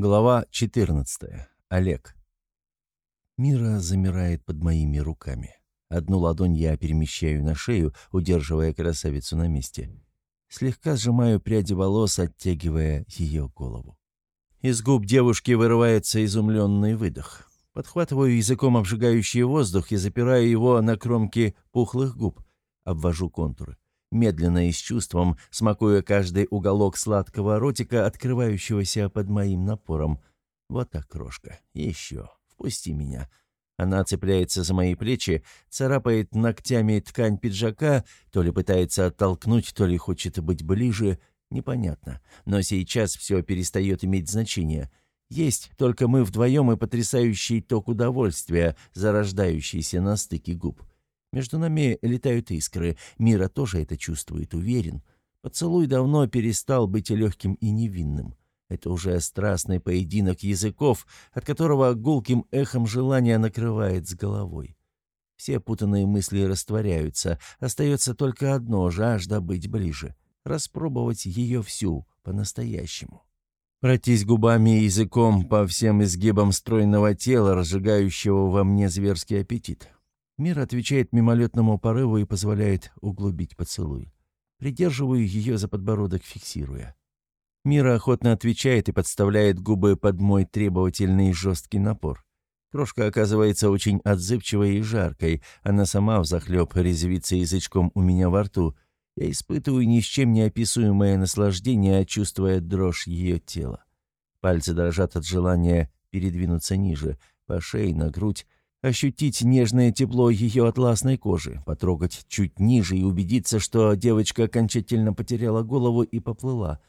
Глава 14. Олег. Мира замирает под моими руками. Одну ладонь я перемещаю на шею, удерживая красавицу на месте. Слегка сжимаю пряди волос, оттягивая ее голову. Из губ девушки вырывается изумленный выдох. Подхватываю языком обжигающий воздух и запираю его на кромке пухлых губ. Обвожу контуры медленно и с чувством, смакуя каждый уголок сладкого ротика, открывающегося под моим напором. «Вот так, крошка. Еще. Впусти меня». Она цепляется за мои плечи, царапает ногтями ткань пиджака, то ли пытается оттолкнуть, то ли хочет быть ближе. Непонятно. Но сейчас все перестает иметь значение. Есть только мы вдвоем и потрясающий ток удовольствия, зарождающийся на стыке губ. Между нами летают искры. Мира тоже это чувствует, уверен. Поцелуй давно перестал быть легким и невинным. Это уже страстный поединок языков, от которого гулким эхом желания накрывает с головой. Все путанные мысли растворяются. Остается только одно — жажда быть ближе. Распробовать ее всю, по-настоящему. Пройтись губами и языком по всем изгибам стройного тела, разжигающего во мне зверский аппетит. Мир отвечает мимолетному порыву и позволяет углубить поцелуй. Придерживаю ее за подбородок, фиксируя. Мира охотно отвечает и подставляет губы под мой требовательный жесткий напор. Крошка оказывается очень отзывчивой и жаркой. Она сама взахлеб резвится язычком у меня во рту. Я испытываю ни с чем не описуемое наслаждение, чувствуя дрожь ее тела. Пальцы дрожат от желания передвинуться ниже, по шее, на грудь, ощутить нежное тепло ее атласной кожи, потрогать чуть ниже и убедиться, что девочка окончательно потеряла голову и поплыла.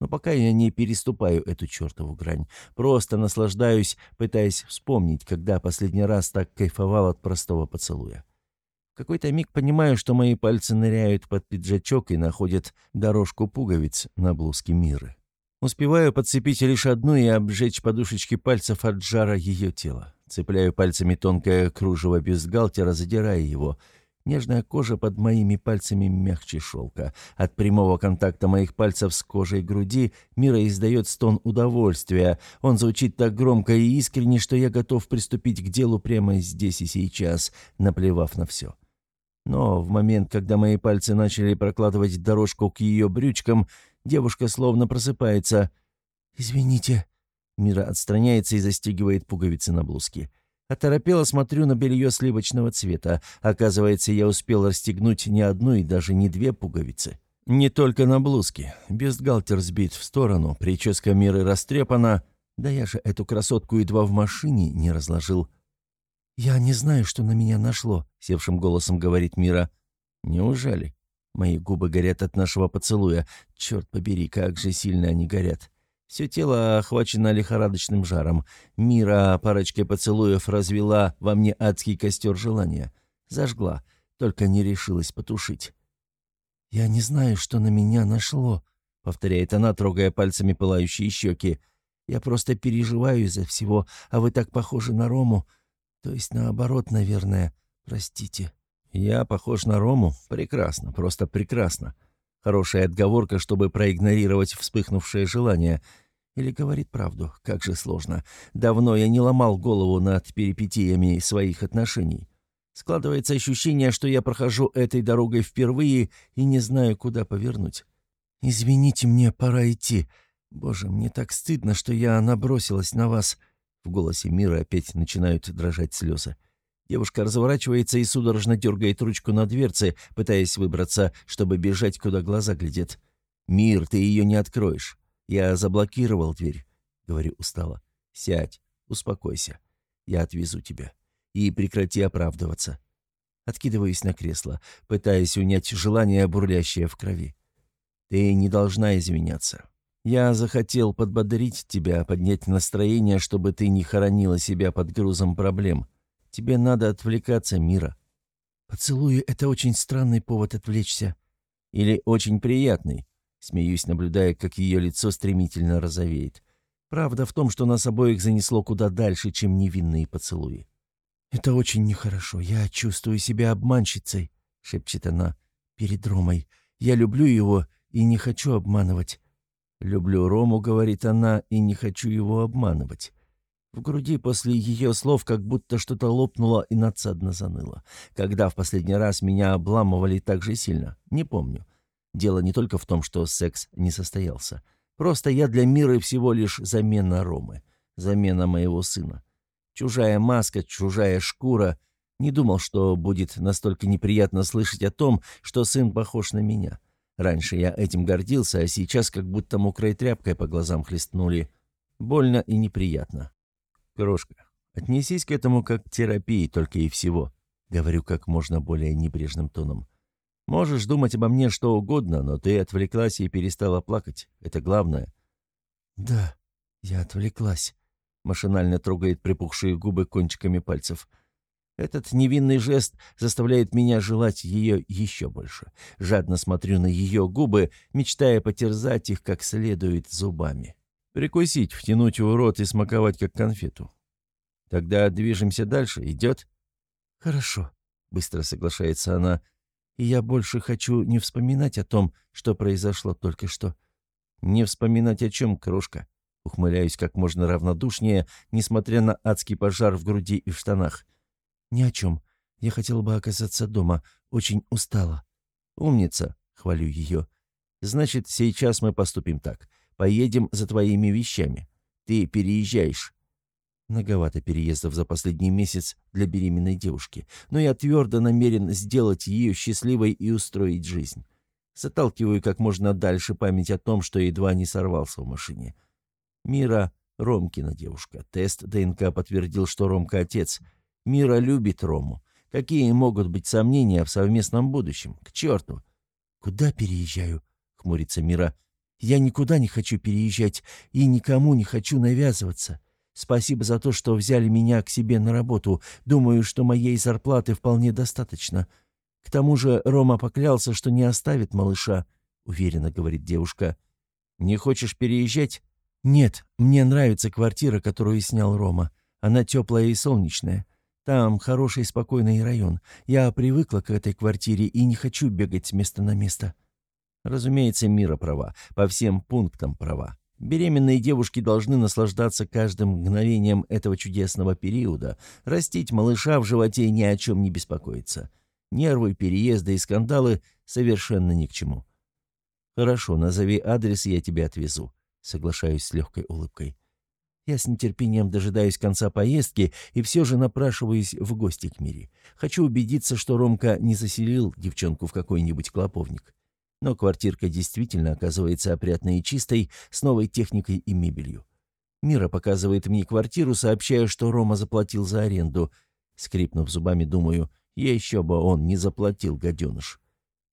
Но пока я не переступаю эту чертову грань, просто наслаждаюсь, пытаясь вспомнить, когда последний раз так кайфовал от простого поцелуя. В какой-то миг понимаю, что мои пальцы ныряют под пиджачок и находят дорожку пуговиц на блузке Миры. Успеваю подцепить лишь одну и обжечь подушечки пальцев от жара ее тела. Цепляю пальцами тонкое кружево бюстгальтера, задирая его. Нежная кожа под моими пальцами мягче шелка. От прямого контакта моих пальцев с кожей груди Мира издает стон удовольствия. Он звучит так громко и искренне, что я готов приступить к делу прямо здесь и сейчас, наплевав на все. Но в момент, когда мои пальцы начали прокладывать дорожку к ее брючкам, девушка словно просыпается. «Извините», Мира отстраняется и застегивает пуговицы на блузке. Оторопело смотрю на белье сливочного цвета. Оказывается, я успел расстегнуть не одну и даже не две пуговицы. Не только на блузке. Бюстгальтер сбит в сторону, прическа Миры растрепана. Да я же эту красотку едва в машине не разложил. «Я не знаю, что на меня нашло», — севшим голосом говорит Мира. «Неужели?» Мои губы горят от нашего поцелуя. Черт побери, как же сильно они горят. Все тело охвачено лихорадочным жаром. Мира парочкой поцелуев развела во мне адский костер желания. Зажгла, только не решилась потушить. «Я не знаю, что на меня нашло», — повторяет она, трогая пальцами пылающие щеки. «Я просто переживаю из-за всего, а вы так похожи на Рому. То есть наоборот, наверное. Простите». «Я похож на Рому? Прекрасно, просто прекрасно. Хорошая отговорка, чтобы проигнорировать вспыхнувшее желание. Или говорит правду, как же сложно. Давно я не ломал голову над перипетиями своих отношений. Складывается ощущение, что я прохожу этой дорогой впервые и не знаю, куда повернуть. «Извините, мне пора идти. Боже, мне так стыдно, что я набросилась на вас». В голосе Мира опять начинают дрожать слезы. Девушка разворачивается и судорожно дергает ручку на дверце, пытаясь выбраться, чтобы бежать, куда глаза глядят. «Мир, ты ее не откроешь. Я заблокировал дверь», — говорю устало. «Сядь, успокойся. Я отвезу тебя. И прекрати оправдываться». Откидываюсь на кресло, пытаясь унять желание, бурлящее в крови. «Ты не должна извиняться. Я захотел подбодрить тебя, поднять настроение, чтобы ты не хоронила себя под грузом проблем». Тебе надо отвлекаться, Мира. Поцелуи — это очень странный повод отвлечься. Или очень приятный. Смеюсь, наблюдая, как ее лицо стремительно розовеет. Правда в том, что нас обоих занесло куда дальше, чем невинные поцелуи. «Это очень нехорошо. Я чувствую себя обманщицей», — шепчет она, — «перед Ромой. Я люблю его и не хочу обманывать». «Люблю Рому», — говорит она, — «и не хочу его обманывать». В груди после ее слов как будто что-то лопнуло и надсадно заныло. Когда в последний раз меня обламывали так же сильно? Не помню. Дело не только в том, что секс не состоялся. Просто я для мира всего лишь замена Ромы. Замена моего сына. Чужая маска, чужая шкура. Не думал, что будет настолько неприятно слышать о том, что сын похож на меня. Раньше я этим гордился, а сейчас как будто мокрой тряпкой по глазам хлестнули. Больно и неприятно. Крошка, отнесись к этому как к терапии только и всего. Говорю как можно более небрежным тоном. Можешь думать обо мне что угодно, но ты отвлеклась и перестала плакать. Это главное. Да, я отвлеклась. Машинально трогает припухшие губы кончиками пальцев. Этот невинный жест заставляет меня желать ее еще больше. Жадно смотрю на ее губы, мечтая потерзать их как следует зубами. Прикусить, втянуть в рот и смаковать, как конфету. Тогда движемся дальше. Идет? Хорошо, быстро соглашается она. И я больше хочу не вспоминать о том, что произошло только что. Не вспоминать о чем, крошка. Ухмыляюсь как можно равнодушнее, несмотря на адский пожар в груди и в штанах. «Ни о чем. Я хотела бы оказаться дома. Очень устала». «Умница», — хвалю ее. «Значит, сейчас мы поступим так. Поедем за твоими вещами. Ты переезжаешь». Многовато переездов за последний месяц для беременной девушки, но я твердо намерен сделать ее счастливой и устроить жизнь. Заталкиваю как можно дальше память о том, что едва не сорвался в машине. Мира — Ромкина девушка. Тест ДНК подтвердил, что Ромка — отец — Мира любит Рому. Какие могут быть сомнения в совместном будущем? К черту!» «Куда переезжаю?» — хмурится Мира. «Я никуда не хочу переезжать и никому не хочу навязываться. Спасибо за то, что взяли меня к себе на работу. Думаю, что моей зарплаты вполне достаточно. К тому же Рома поклялся, что не оставит малыша», — уверенно говорит девушка. «Не хочешь переезжать?» «Нет, мне нравится квартира, которую снял Рома. Она теплая и солнечная. Там хороший спокойный район. Я привыкла к этой квартире и не хочу бегать с места на место». Разумеется, Мира права. По всем пунктам права. Беременные девушки должны наслаждаться каждым мгновением этого чудесного периода, растить малыша в животе и ни о чем не беспокоиться. Нервы, переезды и скандалы совершенно ни к чему. «Хорошо, назови адрес, я тебя отвезу», — соглашаюсь с легкой улыбкой. Я с нетерпением дожидаюсь конца поездки и все же напрашиваюсь в гости к Мире. Хочу убедиться, что Ромка не заселил девчонку в какой-нибудь клоповник. Но квартирка действительно оказывается опрятной и чистой, с новой техникой и мебелью. Мира показывает мне квартиру, сообщая, что Рома заплатил за аренду. Скрипнув зубами, думаю, еще бы он не заплатил, гаденыш.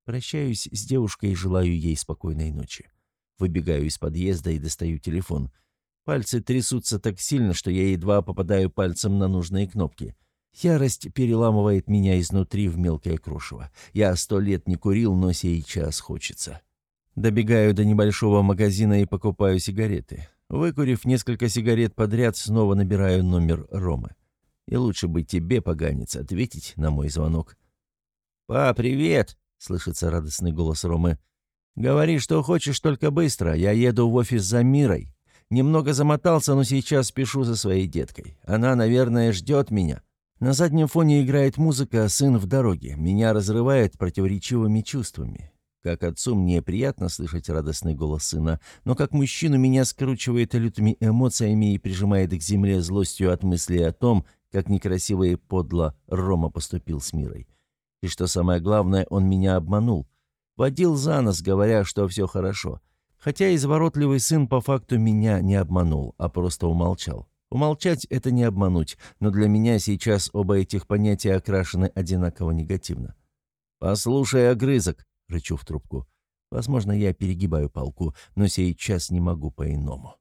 Прощаюсь с девушкой и желаю ей спокойной ночи. Выбегаю из подъезда и достаю телефон — Пальцы трясутся так сильно, что я едва попадаю пальцем на нужные кнопки. Ярость переламывает меня изнутри в мелкое крошево. Я сто лет не курил, но сейчас хочется. Добегаю до небольшого магазина и покупаю сигареты. Выкурив несколько сигарет подряд, снова набираю номер Ромы. И лучше бы тебе, поганец, ответить на мой звонок. «Па, привет!» — слышится радостный голос Ромы. «Говори, что хочешь, только быстро. Я еду в офис за Мирой. Немного замотался, но сейчас спешу за своей деткой. Она, наверное, ждет меня. На заднем фоне играет музыка «Сын в дороге». Меня разрывает противоречивыми чувствами. Как отцу мне приятно слышать радостный голос сына, но как мужчину меня скручивает лютыми эмоциями и прижимает к земле злостью от мысли о том, как некрасиво и подло Рома поступил с Мирой. И что самое главное, он меня обманул. Водил за нос, говоря, что все хорошо. Хотя изворотливый сын по факту меня не обманул, а просто умолчал. Умолчать — это не обмануть, но для меня сейчас оба этих понятия окрашены одинаково негативно. «Послушай, огрызок!» — рычу в трубку. Возможно, я перегибаю палку, но сейчас не могу по-иному.